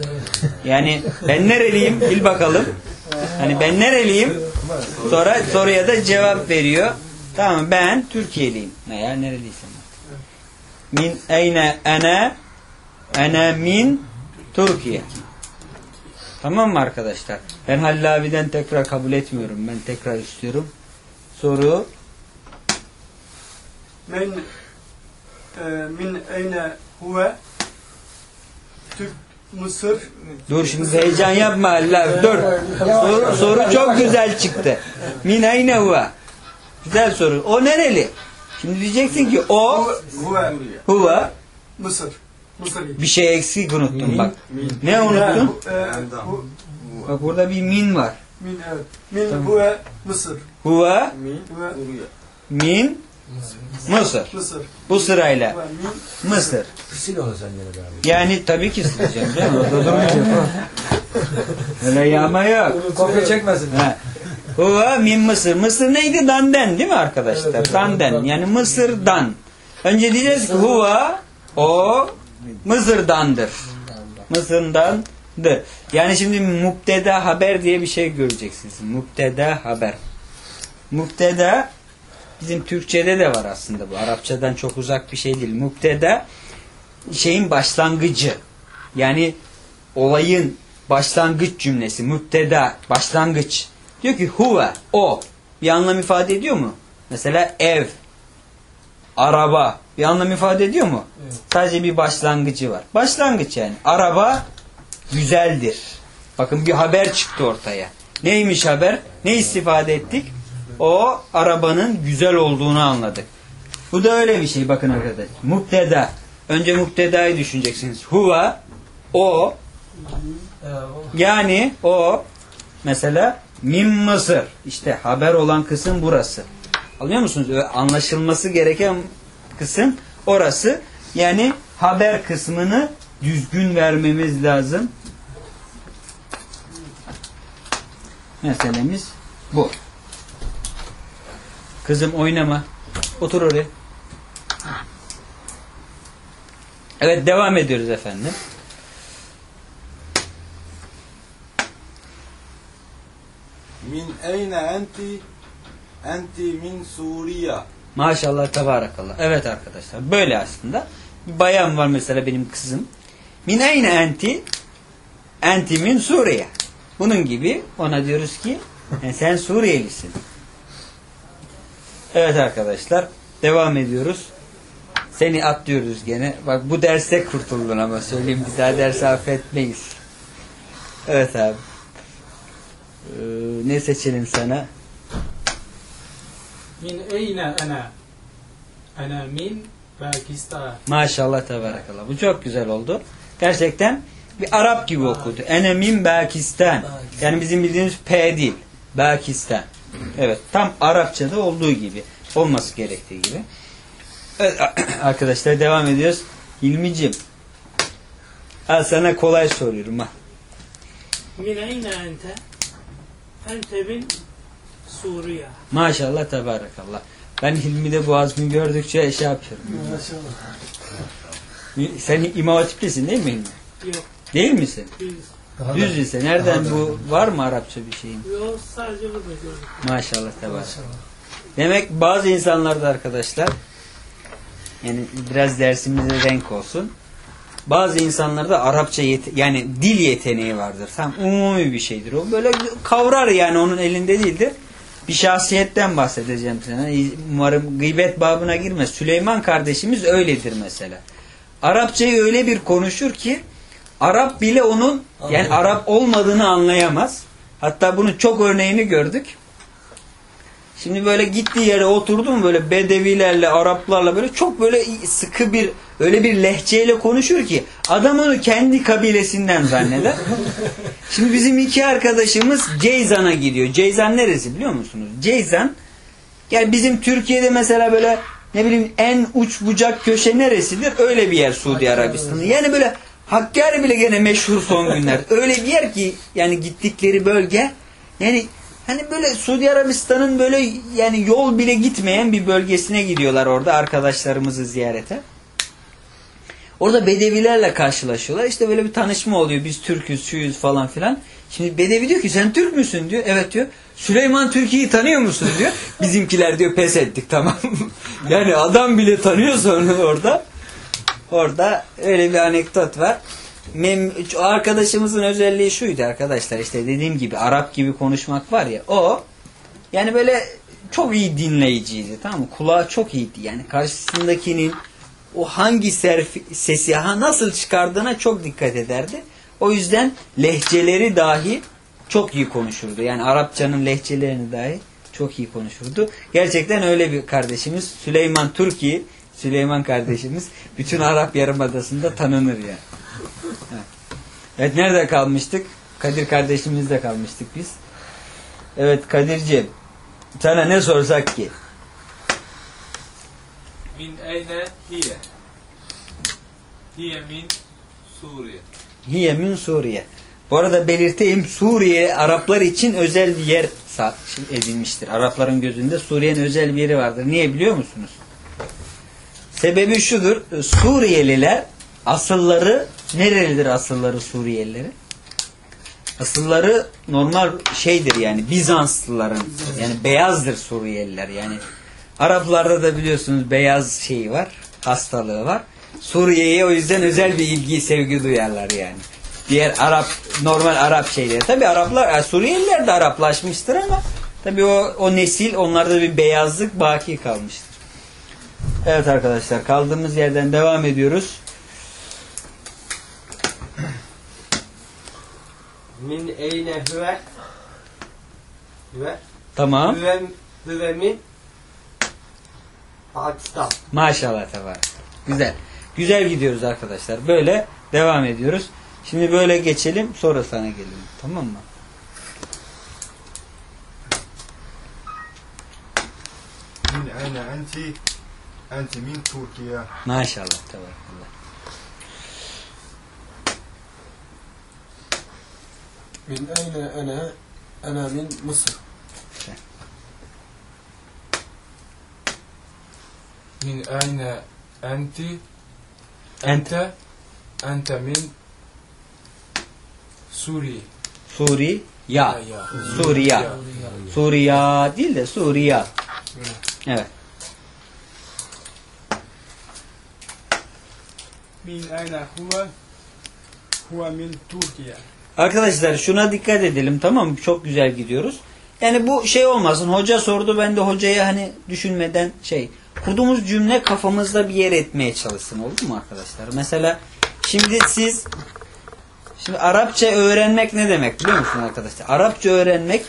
Yani ben nereliyim? Bil bakalım. Hani ben nereliyim? Sonra soruya da cevap veriyor. Tamam ben Türkiye'liyim. Veya nereliysem. Min eyne ana. Ana min Türkiye. Tamam mı arkadaşlar? Ben Halil abiden tekrar kabul etmiyorum. Ben tekrar istiyorum. Soru Men e, min eyne huve Türk Mısır Dur şimdi heyecan yapma Halil abi. Dur. Soru, soru çok güzel çıktı. Min ayne huve. Güzel soru. O nereli? Şimdi diyeceksin ki o huve huve Mısır Mısır bir şey eksik unuttun bak. Ne unuttun? E, hu, Bak burada bir min var. min evet min huve Mısır Huve Min. min Mısır. Mısır Bu sırayla Mısır. Sil onu sen abi. Yani tabii ki sileceğim? Orada o. Öyle yağma yok. Kopya çekmesin. Ha. Huve min Mısır. Mısır neydi? Danden değil mi arkadaşlar? Danden. Yani Mısır'dan. Önce diyeceğiz ki huve o Mısır'dandır. Mısır'dandır. Yani şimdi mubteda haber diye bir şey göreceksiniz. Mubteda haber. Mubteda bizim Türkçede de var aslında bu. Arapçadan çok uzak bir şey değil. Mubteda şeyin başlangıcı. Yani olayın başlangıç cümlesi. Müpteda, başlangıç. Diyor ki huve, o. Bir anlam ifade ediyor mu? Mesela ev, araba. Bir anlam ifade ediyor mu? Sadece bir başlangıcı var. Başlangıç yani. Araba güzeldir. Bakın bir haber çıktı ortaya. Neymiş haber? Ne istifade ettik? O arabanın güzel olduğunu anladık. Bu da öyle bir şey bakın arkadaşlar. Mubteda. Önce mubtedayı düşüneceksiniz. Huve, o, yani o mesela min Mısır. İşte haber olan kısım burası. Anlıyor musunuz? Anlaşılması gereken kısım orası. Yani haber kısmını düzgün vermemiz lazım. Meselemiz bu. Kızım oynama. Otur oraya. Evet devam ediyoruz efendim. Min eyne enti? Enti min Suriye. Maşallah tabarakallah. Evet arkadaşlar böyle aslında. Bir bayan var mesela benim kızım. Min eyne enti? Enti min Suriye. Bunun gibi ona diyoruz ki "E, sen Suriyelisin. Evet arkadaşlar devam ediyoruz. Seni atlıyoruz gene. Bak bu derste kurtuldun ama söyleyeyim bir daha ders affetmeyiz. Evet abi. Ee, ne seçelim sana? Min eyne ana? Ana min Pakistan. Maşallah tabarakallah. Bu çok güzel oldu. Gerçekten bir Arap gibi okudu. Enemin Pakistan. Yani bizim bildiğimiz P değil. Pakistan. Evet. Tam Arapçada olduğu gibi. Olması gerektiği gibi. Evet, *clears throat* arkadaşlar devam ediyoruz. İlmicim. Al sana kolay soruyorum ha. Min eyne ente? Ente min Suriye. Maşallah tabarakallah. Ben Hilmi'de bu azmi gördükçe şey yapıyorum. Sen İmam Hatip'lisin değil mi Hilmi? Yok. Değil misin? Biz. Düz lise. Nereden bu? Var mı Arapça bir şeyin? Yok sadece burada gördük. Maşallah tabarakallah. Demek bazı insanlarda arkadaşlar yani biraz dersimize renk olsun. Bazı insanlarda Arapça yete yani dil yeteneği vardır. Tam umumi bir şeydir. O böyle kavrar yani onun elinde değildir. Bir şahsiyetten bahsedeceğim sana. Umarım gıybet babına girmez. Süleyman kardeşimiz öyledir mesela. Arapçayı öyle bir konuşur ki Arap bile onun yani Arap olmadığını anlayamaz. Hatta bunun çok örneğini gördük. Şimdi böyle gittiği yere oturdu mu böyle bedevilerle, Araplarla böyle çok böyle sıkı bir öyle bir lehçeyle konuşur ki adam onu kendi kabilesinden zanneder. *laughs* Şimdi bizim iki arkadaşımız Ceyzan'a gidiyor. Ceyzan neresi biliyor musunuz? Ceyzan yani bizim Türkiye'de mesela böyle ne bileyim en uç bucak köşe neresidir? Öyle bir yer Suudi Arabistan'ı. Yani böyle Hakkari bile gene meşhur son günler. *laughs* Öyle bir yer ki yani gittikleri bölge yani Hani böyle Suudi Arabistan'ın böyle yani yol bile gitmeyen bir bölgesine gidiyorlar orada arkadaşlarımızı ziyarete. Orada Bedevilerle karşılaşıyorlar. İşte böyle bir tanışma oluyor. Biz Türk'üz, şuyuz falan filan. Şimdi Bedevi diyor ki sen Türk müsün diyor. Evet diyor. Süleyman Türkiye'yi tanıyor musun diyor. Bizimkiler diyor pes ettik tamam. *laughs* yani adam bile tanıyor sonra orada. Orada öyle bir anekdot var. Mem arkadaşımızın özelliği şuydu arkadaşlar işte dediğim gibi Arap gibi konuşmak var ya o yani böyle çok iyi dinleyiciydi tamam mı? Kulağı çok iyiydi yani karşısındakinin o hangi serf- sesi ha nasıl çıkardığına çok dikkat ederdi. O yüzden lehçeleri dahi çok iyi konuşurdu. Yani Arapçanın lehçelerini dahi çok iyi konuşurdu. Gerçekten öyle bir kardeşimiz Süleyman Türkiye Süleyman kardeşimiz bütün Arap Yarımadası'nda tanınır yani. Evet. nerede kalmıştık? Kadir kardeşimizde kalmıştık biz. Evet Kadir'ciğim sana ne sorsak ki? Min eyne hiye. Hiye min Suriye. Hiye min Suriye. Bu arada belirteyim Suriye Araplar için özel bir yer edilmiştir. Arapların gözünde Suriye'nin özel bir yeri vardır. Niye biliyor musunuz? Sebebi şudur. Suriyeliler asılları nerelidir asılları Suriyelileri? Asılları normal şeydir yani Bizanslıların yani beyazdır Suriyeliler yani Araplarda da biliyorsunuz beyaz şeyi var hastalığı var. Suriye'ye o yüzden özel bir ilgi sevgi duyarlar yani. Diğer Arap normal Arap şeyleri. Tabi Araplar Suriyeliler de Araplaşmıştır ama tabi o, o nesil onlarda bir beyazlık baki kalmıştır. Evet arkadaşlar kaldığımız yerden devam ediyoruz. Min eyne hüve hüve Tamam. Hüve, hüve min Pakistan. Maşallah tebarek. Güzel. Güzel gidiyoruz arkadaşlar. Böyle devam ediyoruz. Şimdi böyle geçelim sonra sana gelelim. Tamam mı? Min eyne enti أنت من تركيا؟ ما شاء الله تبارك الله. من أين أنا؟ أنا من مصر. من أين أنت؟ أنت. أنت. من سوري سوري يا. سوريا. سوريا. ديل سوريا, سوريا. سوريا. Arkadaşlar şuna dikkat edelim tamam mı? Çok güzel gidiyoruz. Yani bu şey olmasın. Hoca sordu ben de hocaya hani düşünmeden şey kurduğumuz cümle kafamızda bir yer etmeye çalışsın oldu mu arkadaşlar? Mesela şimdi siz şimdi Arapça öğrenmek ne demek biliyor musun arkadaşlar? Arapça öğrenmek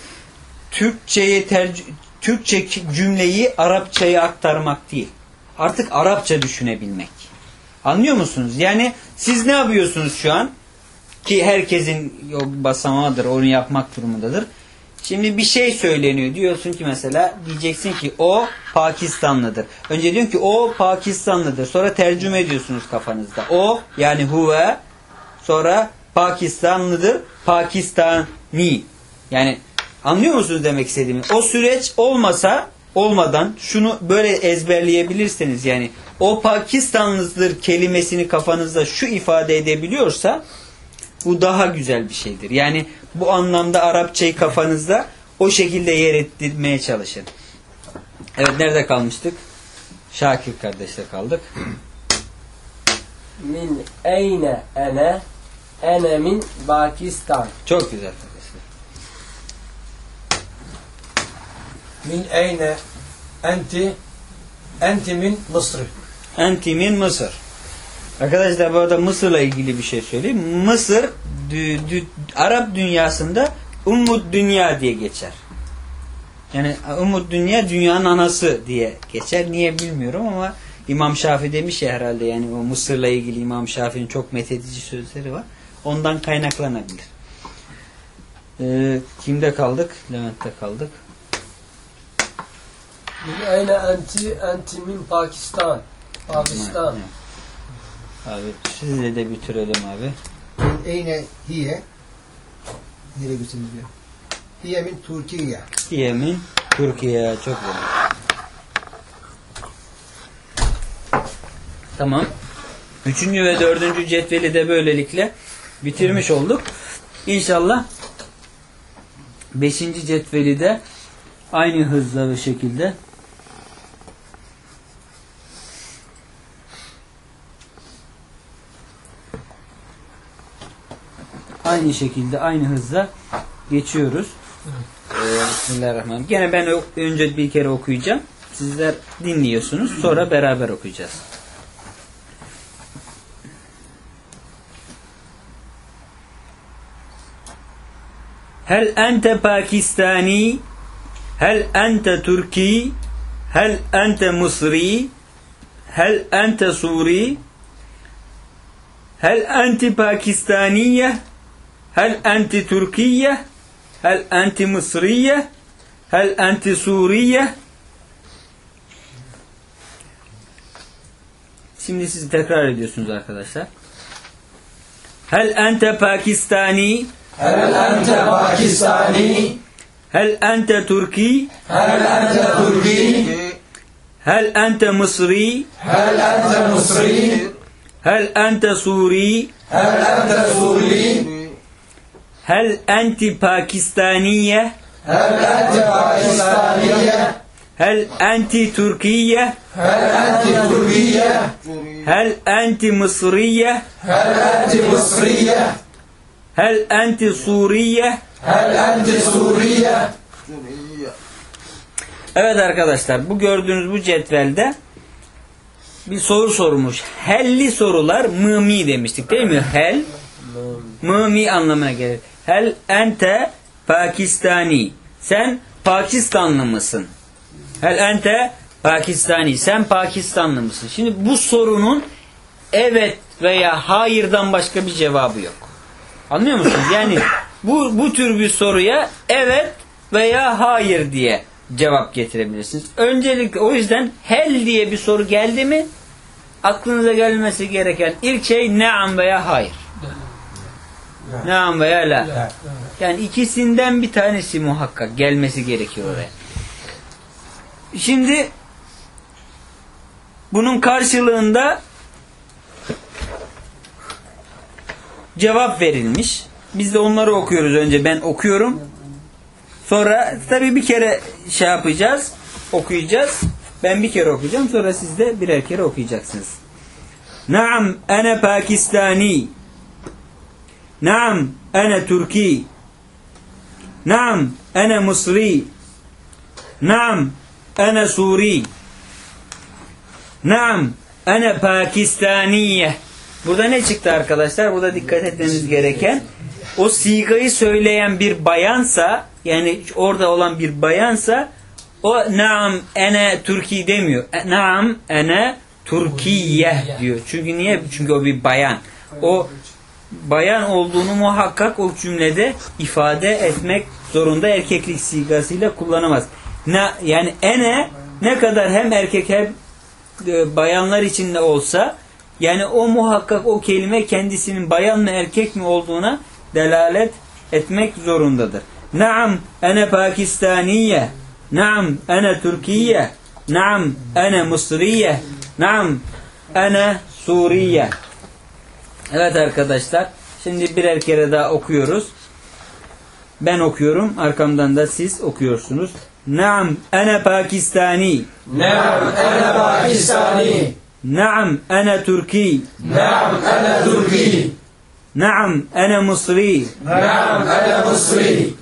Türkçeyi tercih Türkçe cümleyi Arapçaya aktarmak değil. Artık Arapça düşünebilmek. Anlıyor musunuz? Yani siz ne yapıyorsunuz şu an? Ki herkesin basamağıdır, onu yapmak durumundadır. Şimdi bir şey söyleniyor. Diyorsun ki mesela diyeceksin ki o Pakistanlıdır. Önce diyorsun ki o Pakistanlıdır. Sonra tercüme ediyorsunuz kafanızda. O yani huve sonra Pakistanlıdır. Pakistani. Yani anlıyor musunuz demek istediğimi? O süreç olmasa olmadan şunu böyle ezberleyebilirseniz yani o Pakistanlıdır kelimesini kafanızda şu ifade edebiliyorsa bu daha güzel bir şeydir. Yani bu anlamda Arapçayı kafanızda o şekilde yer ettirmeye çalışın. Evet nerede kalmıştık? Şakir kardeşle kaldık. *clears throat* Min eyne ene ene min Pakistan. Çok güzel kardeşler. Min eyne enti enti min Mısır. Enti min Mısır. Arkadaşlar bu arada Mısır'la ilgili bir şey söyleyeyim. Mısır dü- dü- Arap dünyasında Ummud Dünya diye geçer. Yani Ummud Dünya dünyanın anası diye geçer. Niye bilmiyorum ama İmam Şafi demiş ya herhalde yani o Mısır'la ilgili İmam Şafi'nin çok methedici sözleri var. Ondan kaynaklanabilir. Ee, kimde kaldık? Levent'te kaldık. Min eyne enti enti min Pakistan Abi sizle de bitirelim abi. Eyne hiye Nereye götürüyor? Hiye min Türkiye. Yemin Türkiye çok güzel. Tamam. Üçüncü ve dördüncü cetveli de böylelikle bitirmiş olduk. İnşallah beşinci cetveli de aynı hızla ve şekilde aynı şekilde aynı hızla geçiyoruz. Ee, Bismillahirrahmanirrahim. Gene ben önce bir kere okuyacağım. Sizler dinliyorsunuz. Sonra beraber okuyacağız. Hel ente Pakistani Hel ente Türki Hel ente Mısri Hel ente Suri Hel enti Pakistaniye هل أنت تركية هل أنت مصرية هل أنت سورية Şimdi siz tekrar ediyorsunuz arkadaşlar. Hel ente Pakistani? Hel ente Pakistani? Hel ente Türki? Hel ente Türki? Hel ente Mısri? Hel ente Mısri? Hel ente Suri? Hel ente Suri? Hel enti Pakistaniye? Hel enti Pakistaniye? Hel enti Türkiye? Hel enti Türkiye? Hel enti Mısriye? Hel enti Mısriye? Hel enti Suriye? Hel enti Suriye? Evet arkadaşlar bu gördüğünüz bu cetvelde bir soru sormuş. Helli sorular mımi demiştik değil mi? Hel mımi anlamına gelir. Hel ente Pakistani. Sen Pakistanlı mısın? Hel ente Pakistani. Sen Pakistanlı mısın? Şimdi bu sorunun evet veya hayırdan başka bir cevabı yok. Anlıyor musunuz? Yani bu, bu tür bir soruya evet veya hayır diye cevap getirebilirsiniz. Öncelikle o yüzden hel diye bir soru geldi mi aklınıza gelmesi gereken ilk şey neam veya hayır. Neam veya la. Yani ikisinden bir tanesi muhakkak gelmesi gerekiyor oraya. Şimdi bunun karşılığında cevap verilmiş. Biz de onları okuyoruz önce. Ben okuyorum. Sonra tabii bir kere şey yapacağız. Okuyacağız. Ben bir kere okuyacağım. Sonra siz de birer kere okuyacaksınız. Naam ana Pakistani. Naam ana Türki. Naam ana Mısri. Naam ana Suri. Naam ana Pakistaniye. Burada ne çıktı arkadaşlar? Burada dikkat etmeniz gereken o sigayı söyleyen bir bayansa yani orada olan bir bayansa o naam ene Türkiye demiyor. E, Naam ene Türkiye diyor. Çünkü niye? Çünkü o bir bayan. O bayan olduğunu muhakkak o cümlede ifade etmek zorunda erkeklik sigasıyla kullanamaz. Ne, yani ene ne kadar hem erkek hem e, bayanlar için de olsa yani o muhakkak o kelime kendisinin bayan mı erkek mi olduğuna delalet etmek zorundadır. Naam ene Pakistaniye. Naam ene Türkiye. Naam ene Mısriye. Naam ene Suriye. Evet arkadaşlar. Şimdi birer kere daha okuyoruz. Ben okuyorum. Arkamdan da siz okuyorsunuz. Naam ene Pakistani. Naam ene Pakistani. Naam ene Türki. Naam ene Türki. Naam ene Mısri. Naam ene Mısri.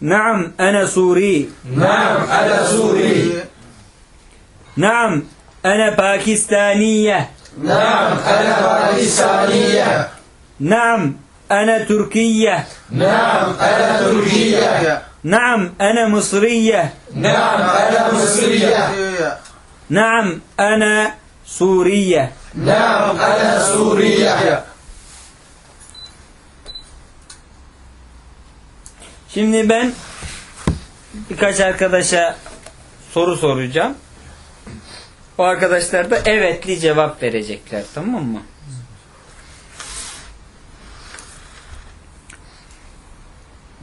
Naam ene Suri. Naam ene Suri. Naam ene Pakistaniye. Naam ene Pakistaniye. Naam ene Türkiye. Naam ene Türkiye. Naam ene Mısriye. Naam ene Mısriye. Naam ene Suriye. Naam ene Suriye. Şimdi ben birkaç arkadaşa soru soracağım. O arkadaşlar da evetli cevap verecekler. Tamam mı?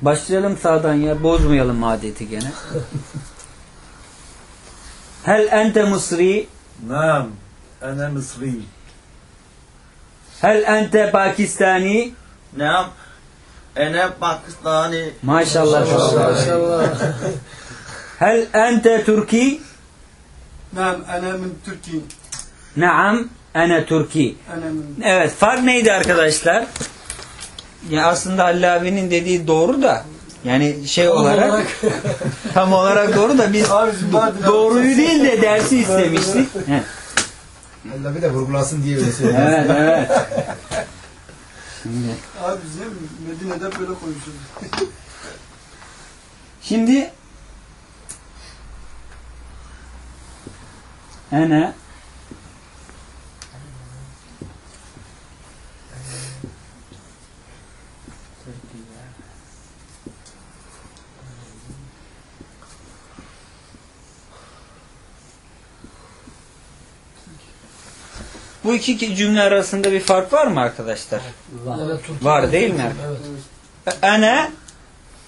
Başlayalım sağdan ya. Bozmayalım adeti gene. Hel ente Mısri? Nam. Ene Mısri. Hel ente Pakistani? Nam. Ene Pakistani. Maşallah. Maşallah. Hel ente Türki? Naam ana min Türkiye. Naam ana Türkiye. Evet fark neydi arkadaşlar? Ya aslında Allavi'nin dediği doğru da yani şey tam olarak, olarak *laughs* tam olarak doğru da biz doğruyu değil de dersi istemiştik. Allah bir de vurgulansın diye öyle söylüyor. evet evet. Şimdi. Abi bizim Medine'de böyle konuşuyoruz. Şimdi ene Bu iki cümle arasında bir fark var mı arkadaşlar? Evet, Türkiye. Var değil mi? Evet. Ene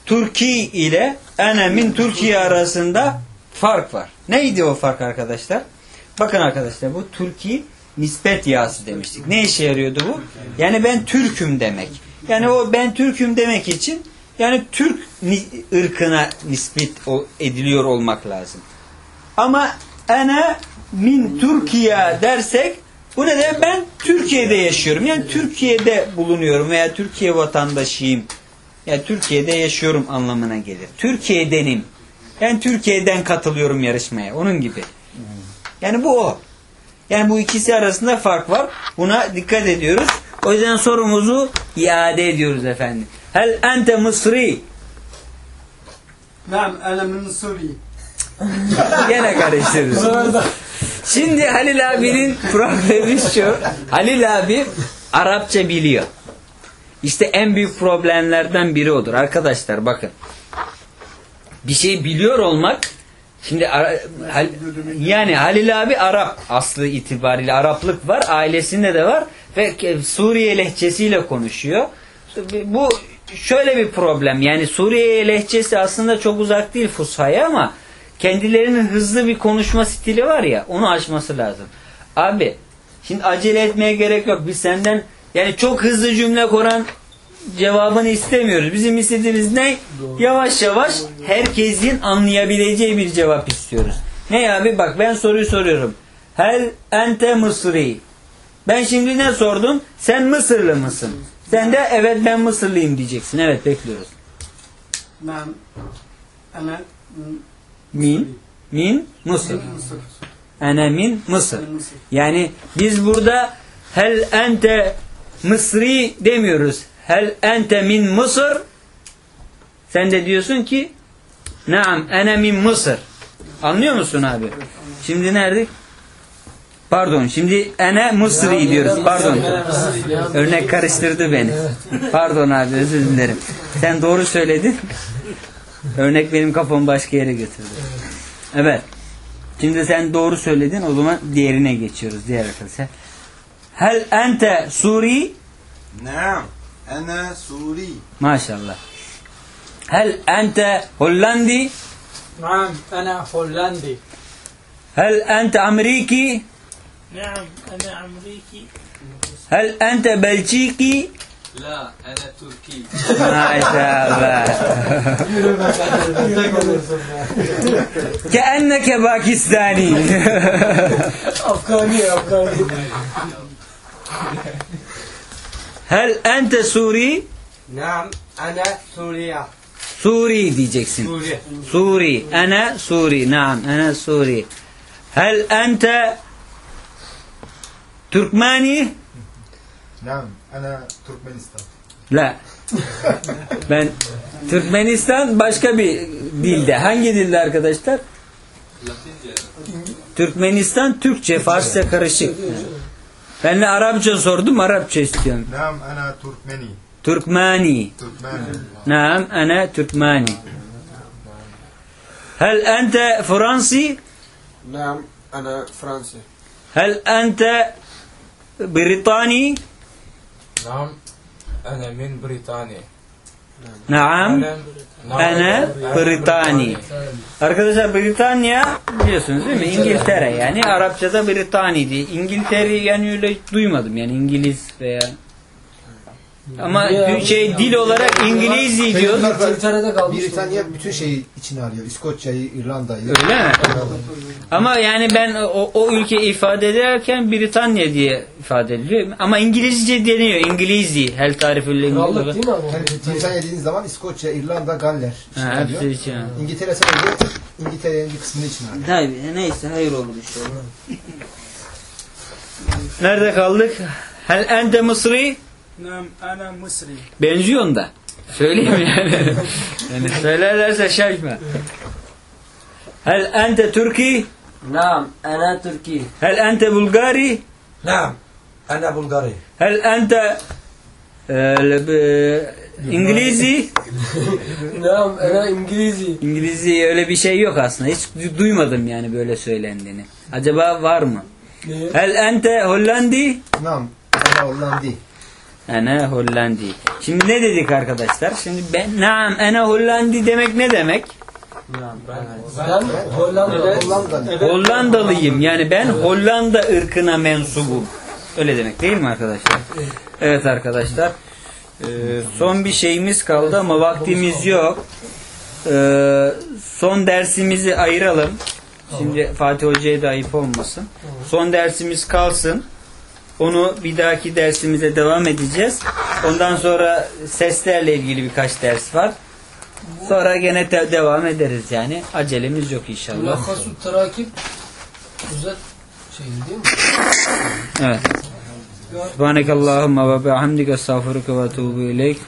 Türkiye ile ene min Türkiye arasında fark var. Neydi o fark arkadaşlar? Bakın arkadaşlar bu Türkiye nispet yası demiştik. Ne işe yarıyordu bu? Yani ben Türk'üm demek. Yani o ben Türk'üm demek için yani Türk ırkına nispet ediliyor olmak lazım. Ama ene min Türkiye dersek bu ne demek? Ben Türkiye'de yaşıyorum. Yani Türkiye'de bulunuyorum veya Türkiye vatandaşıyım. Yani Türkiye'de yaşıyorum anlamına gelir. Türkiye'denim. Ben Türkiye'den katılıyorum yarışmaya. Onun gibi. Yani bu o. Yani bu ikisi arasında fark var. Buna dikkat ediyoruz. O yüzden sorumuzu iade ediyoruz efendim. Hel ente mısri? Nam ele mısri. *laughs* Gene karıştırırız. Şimdi Halil abinin problemi şu. Halil abi Arapça biliyor. İşte en büyük problemlerden biri odur. Arkadaşlar bakın. Bir şey biliyor olmak şimdi Hal- yani Halil abi Arap aslı itibariyle Araplık var. Ailesinde de var ve Suriye lehçesiyle konuşuyor. Bu şöyle bir problem. Yani Suriye lehçesi aslında çok uzak değil Fusha'ya ama kendilerinin hızlı bir konuşma stili var ya onu aşması lazım. Abi şimdi acele etmeye gerek yok. Biz senden yani çok hızlı cümle kuran cevabını istemiyoruz. Bizim istediğimiz ne? Doğru. Yavaş yavaş herkesin anlayabileceği bir cevap istiyoruz. Ne abi? Bak ben soruyu soruyorum. Hel ente Mısri. Ben şimdi ne sordum? Sen Mısırlı mısın? Sen de evet ben Mısırlıyım diyeceksin. Evet bekliyoruz. Ben ana min min Mısır. Ana min Mısır. Yani biz burada hel ente Mısri demiyoruz. Hel ente min Mısır? Sen de diyorsun ki Naam ene min Mısır. Anlıyor musun abi? Şimdi neredik? Pardon. Şimdi ene Mısri diyoruz. Pardon. Örnek karıştırdı beni. Pardon abi özür dilerim. Sen doğru söyledin. Örnek benim kafamı başka yere götürdü. Evet. Şimdi sen doğru söyledin. O zaman diğerine geçiyoruz. Diğer arkadaşlar. Hel ente Suri? Naam. أنا سوري. ما شاء الله. هل أنت هولندي؟ نعم أنا هولندي. هل أنت أمريكي؟ نعم أنا أمريكي. هل أنت بلجيكي؟ لا أنا تركي. ما شاء الله. كأنك باكستاني. أفغاني أفغاني. Hel ente Suri? Naam, ana Suriya. Suri diyeceksin. Suri. Suri. Ana Suri. Naam, ana Suri. Hel ente Türkmeni? Naam, ana Türkmenistan. La. Ben Türkmenistan başka bir dilde. Hangi dilde arkadaşlar? Latince. Türkmenistan Türkçe, Farsça karışık. Ben de Arapça sordum, Arapça istiyorum. Nam ana Türkmeni. Türkmeni. Nam ana Türkmeni. هل أنت فرنسي؟ نعم أنا فرنسي هل أنت بريطاني؟ نعم أنا من بريطانيا نعم Ene Britani. Arkadaşlar Britanya biliyorsunuz değil mi? İngiltere yani Arapçada Britani diye. İngiltere'yi yani öyle duymadım yani İngiliz veya ama Ya, şey dil olarak İngiliz diyor. Britanya bütün şeyi içine alıyor. İskoçya'yı, İrlanda'yı. Öyle mi? Ama yani ben o, o ülke ifade ederken Britanya diye ifade ediliyor. Ama İngilizce deniyor. İngiliz değil. Hel tarifül Krallık değil mi? Yani Britanya dediğiniz zaman İskoçya, İrlanda, Galler Ha, hepsi için. İngiltere sadece İngiltere'nin bir kısmını içine alıyor. Tabii neyse hayır olur inşallah. Nerede kaldık? Hel ente Mısri? Benziyorsun da. Söyleyeyim yani. *laughs* yani söylerlerse şaşma. Hel ente Türki? Nam, ana Türki. Hel ente Bulgari? Nam, ana Bulgari. Hel ente e, İngilizce? *laughs* Nam, ana İngilizce. İngilizce öyle bir şey yok aslında. Hiç duymadım yani böyle söylendiğini. Acaba var mı? Hel ente Hollandi? Nam, ana Hollandi. Ene Hollandi. Şimdi ne dedik arkadaşlar? Şimdi ben naam ene Hollandi demek ne demek? Ben Hollanda. Hollandalıyım. Yani ben Hollanda ırkına mensubum. Öyle demek değil mi arkadaşlar? Evet arkadaşlar. Ee, son bir şeyimiz kaldı ama vaktimiz yok. Ee, son dersimizi ayıralım. Şimdi Fatih Hoca'ya da ayıp olmasın. Son dersimiz kalsın. Onu bir dahaki dersimize devam edeceğiz. Ondan sonra seslerle ilgili birkaç ders var. Sonra gene de- devam ederiz yani. Acelemiz yok inşallah. Mülakhasu terakip güzel şey değil mi? Evet. Subhanekallahumma ve bihamdike estağfiruke ve etûbü ileyk.